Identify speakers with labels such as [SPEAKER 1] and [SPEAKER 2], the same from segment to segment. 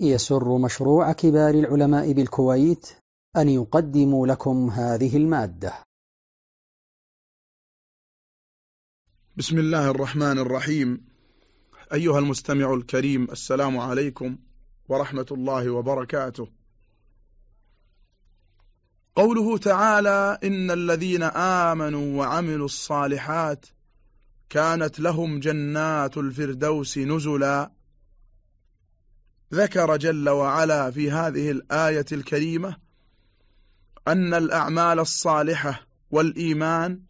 [SPEAKER 1] يسر مشروع كبار العلماء بالكويت أن يقدم لكم هذه المادة.
[SPEAKER 2] بسم الله الرحمن الرحيم. أيها المستمع الكريم السلام عليكم ورحمة الله وبركاته. قوله تعالى إن الذين آمنوا وعملوا الصالحات كانت لهم جنات الفردوس نزلا ذكر جل وعلا في هذه الآية الكريمة أن الأعمال الصالحة والإيمان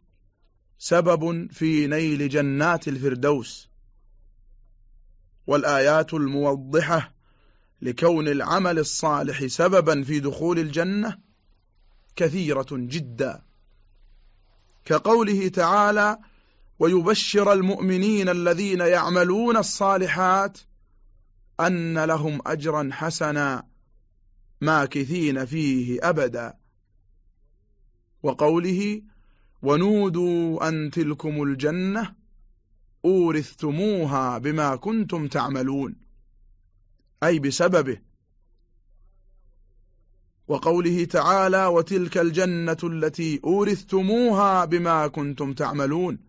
[SPEAKER 2] سبب في نيل جنات الفردوس والآيات الموضحة لكون العمل الصالح سببا في دخول الجنة كثيرة جدا. كقوله تعالى ويبشر المؤمنين الذين يعملون الصالحات أن لهم أجرا حسنا ماكثين فيه أبدا. وقوله ونودوا أن تلكم الجنة أورثتموها بما كنتم تعملون أي بسببه. وقوله تعالى وتلك الجنة التي أورثتموها بما كنتم تعملون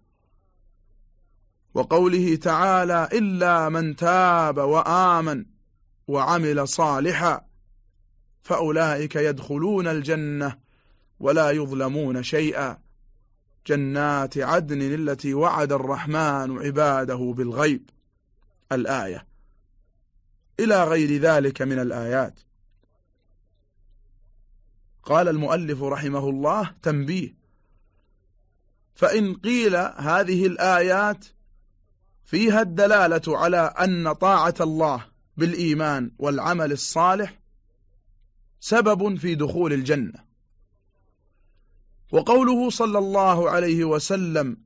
[SPEAKER 2] وقوله تعالى إلا من تاب وآمن وعمل صالحا فأولئك يدخلون الجنة ولا يظلمون شيئا. جنات عدن التي وعد الرحمن عباده بالغيب. الآية. إلى غير ذلك من الآيات. قال المؤلف رحمه الله تنبيه. فإن قيل هذه الآيات فيها الدلالة على أن طاعة الله بالإيمان والعمل الصالح سبب في دخول الجنة. وقوله صلى الله عليه وسلم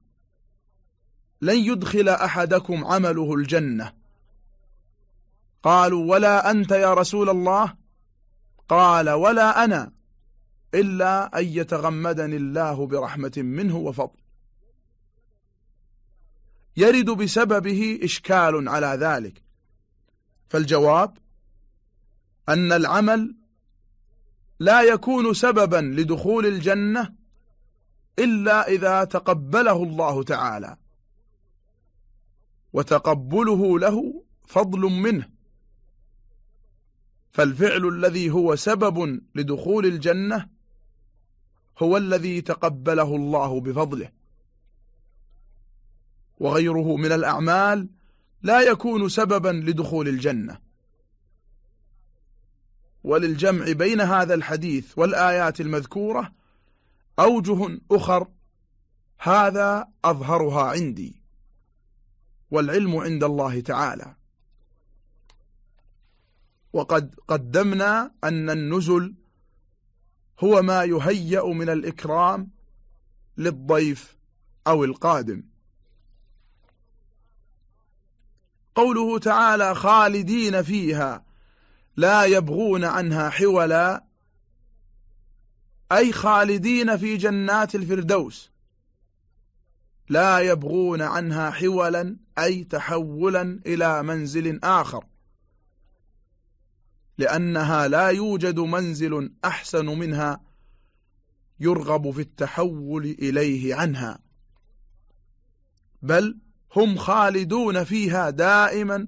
[SPEAKER 2] لن يدخل أحدكم عمله الجنة قالوا ولا أنت يا رسول الله؟ قال ولا أنا إلا أن يتغمدني الله برحمة منه وفضل يرد بسببه إشكال على ذلك. فالجواب أن العمل لا يكون سببا لدخول الجنة إلا إذا تقبله الله تعالى وتقبله له فضل منه. فالفعل الذي هو سبب لدخول الجنة هو الذي تقبله الله بفضله. وغيره من الأعمال لا يكون سببا لدخول الجنة. وللجمع بين هذا الحديث والآيات المذكورة أوجه أخر هذا أظهرها عندي والعلم عند الله تعالى. وقد قدمنا أن النزل هو ما يهيأ من الإكرام للضيف أو القادم. قوله تعالى خالدين فيها لا يبغون عنها حولا أي خالدين في جنات الفردوس لا يبغون عنها حولا أي تحولا إلى منزل آخر لأنها لا يوجد منزل أحسن منها يرغب في التحول إليه عنها بل هم خالدون فيها دائما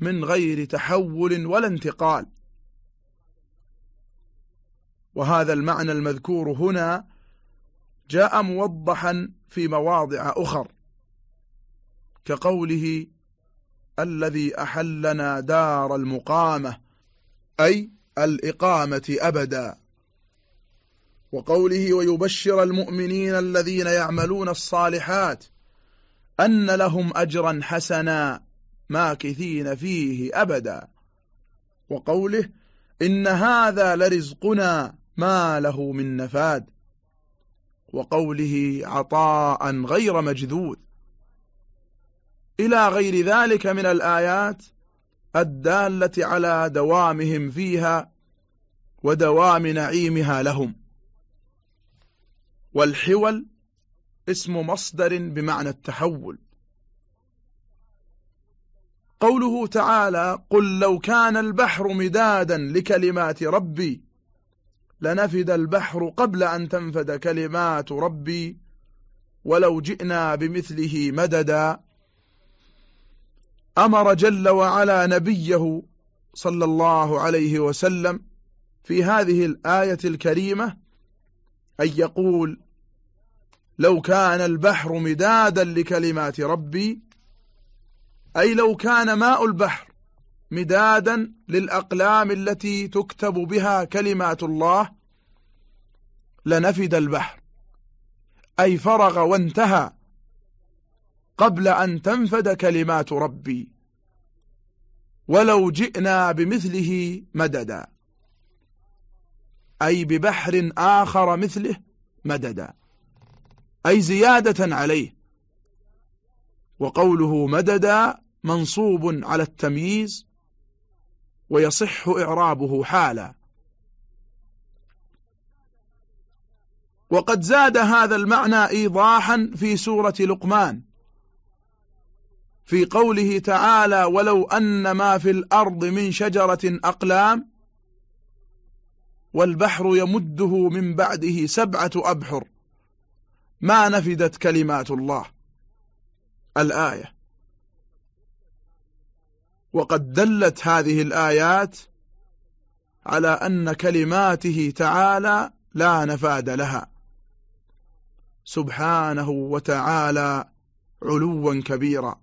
[SPEAKER 2] من غير تحول ولا انتقال. وهذا المعنى المذكور هنا جاء موضحا في مواضع أخر كقوله الذي أحلنا دار المقامة أي الإقامة أبدا. وقوله ويبشر المؤمنين الذين يعملون الصالحات أن لهم أجرا حسنا ماكثين فيه أبدا. وقوله إن هذا لرزقنا ما له من نفاد. وقوله عطاء غير مجذوذ. إلى غير ذلك من الآيات الدالة على دوامهم فيها ودوام نعيمها لهم. والحول اسم مصدر بمعنى التحول. قوله تعالى قل لو كان البحر مدادا لكلمات ربي لنفد البحر قبل أن تنفد كلمات ربي ولو جئنا بمثله مددا أمر جل وعلا نبيه صلى الله عليه وسلم في هذه الآية الكريمة أن يقول لو كان البحر مدادا لكلمات ربي أي لو كان ماء البحر مدادا للأقلام التي تكتب بها كلمات الله لنفد البحر. أي فرغ وانتهى قبل أن تنفد كلمات ربي. ولو جئنا بمثله مددا. أي ببحر آخر مثله مددا. أي زيادة عليه. وقوله مددا منصوب على التمييز ويصح إعرابه حالا. وقد زاد هذا المعنى إيضاحا في سورة لقمان في قوله تعالى ولو أن ما في الأرض من شجرة أقلام والبحر يمده من بعده سبعة أبحر ما نفدت كلمات الله. الآية. وقد دلت هذه الآيات على أن كلماته تعالى لا نفاد لها. سبحانه وتعالى علوا كبيرا.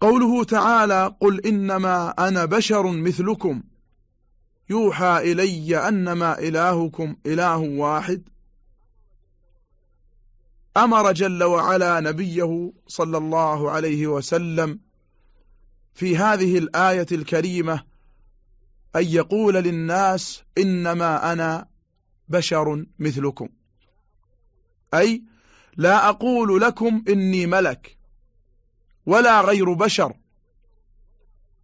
[SPEAKER 2] قوله تعالى قل إنما أنا بشر مثلكم. يوحى إلي أنما إلهكم إله واحد. أمر جل وعلا نبيه صلى الله عليه وسلم في هذه الآية الكريمة أن يقول للناس إنما أنا بشر مثلكم. أي لا أقول لكم إني ملك ولا غير بشر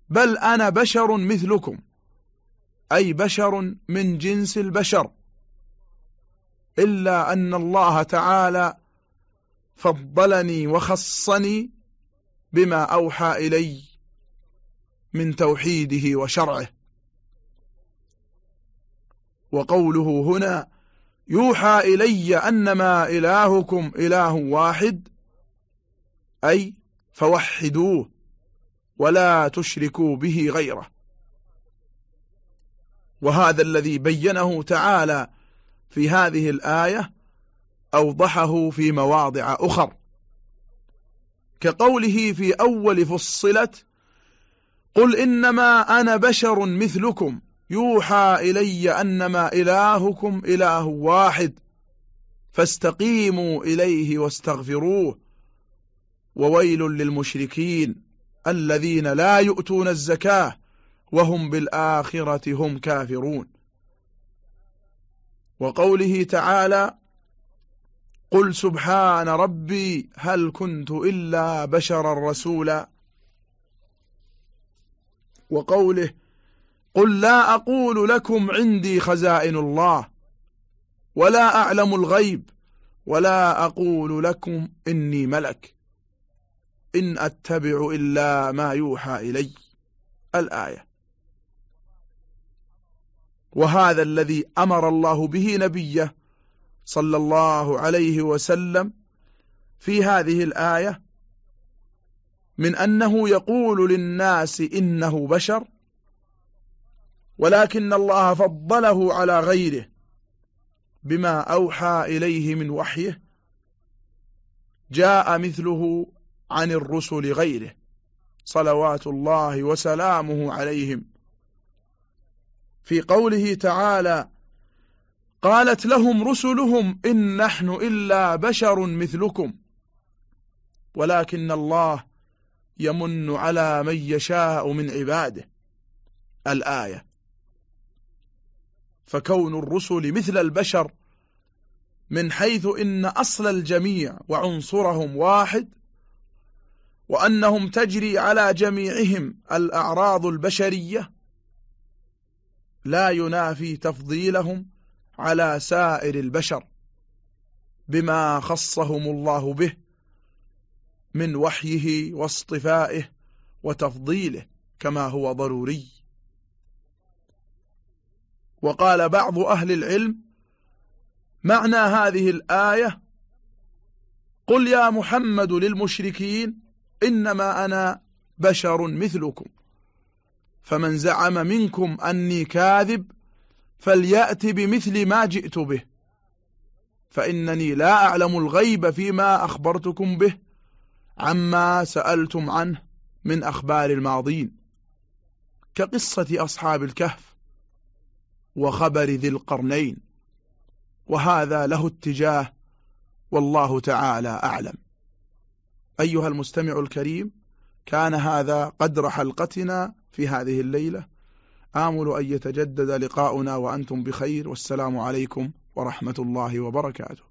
[SPEAKER 2] بل أنا بشر مثلكم. أي بشر من جنس البشر. إلا أن الله تعالى فضلني وخصني بما أوحى إلي من توحيده وشرعه. وقوله هنا يوحى إلي أنما إلهكم إله واحد أي فوحدوه ولا تشركوا به غيره. وهذا الذي بينه تعالى في هذه الآية أوضحه في مواضع أخر. كقوله في أول فصلت قل إنما أنا بشر مثلكم يوحى إلي أنما إلهكم إله واحد فاستقيموا إليه واستغفروه. وويل للمشركين الذين لا يؤتون الزكاة وهم بالآخرة هم كافرون. وقوله تعالى قل سبحان ربي هل كنت إلا بشرا رسولا. وقوله قل لا أقول لكم عندي خزائن الله ولا أعلم الغيب ولا أقول لكم إني ملك إن أتبع إلا ما يوحى إلي. الآية. وهذا الذي أمر الله به نبيه صلى الله عليه وسلم في هذه الآية من أنه يقول للناس إنه بشر ولكن الله فضله على غيره بما أوحى إليه من وحيه جاء مثله عن الرسل غيره صلوات الله وسلامه عليهم. في قوله تعالى قالت لهم رسلهم إن نحن إلا بشر مثلكم ولكن الله يمن على من يشاء من عباده الآية فكون الرسل مثل البشر من حيث إن أصل الجميع وعنصرهم واحد وأنهم تجري على جميعهم الأعراض البشرية لا ينافي تفضيلهم على سائر البشر بما خصهم الله به من وحيه واصطفائه وتفضيله كما هو ضروري. وقال بعض أهل العلم معنى هذه الآية قل يا محمد للمشركين إنما أنا بشر مثلكم. فمن زعم منكم أني كاذب فليأت بمثل ما جئت به فإنني لا أعلم الغيب فيما أخبرتكم به عما سألتم عنه من أخبار الماضين كقصة أصحاب الكهف وخبر ذي القرنين وهذا له اتجاه والله تعالى أعلم. أيها المستمع الكريم كان هذا قدر حلقتنا في هذه الليلة. آمل أن يتجدد لقاؤنا وأنتم بخير. والسلام عليكم ورحمة الله وبركاته.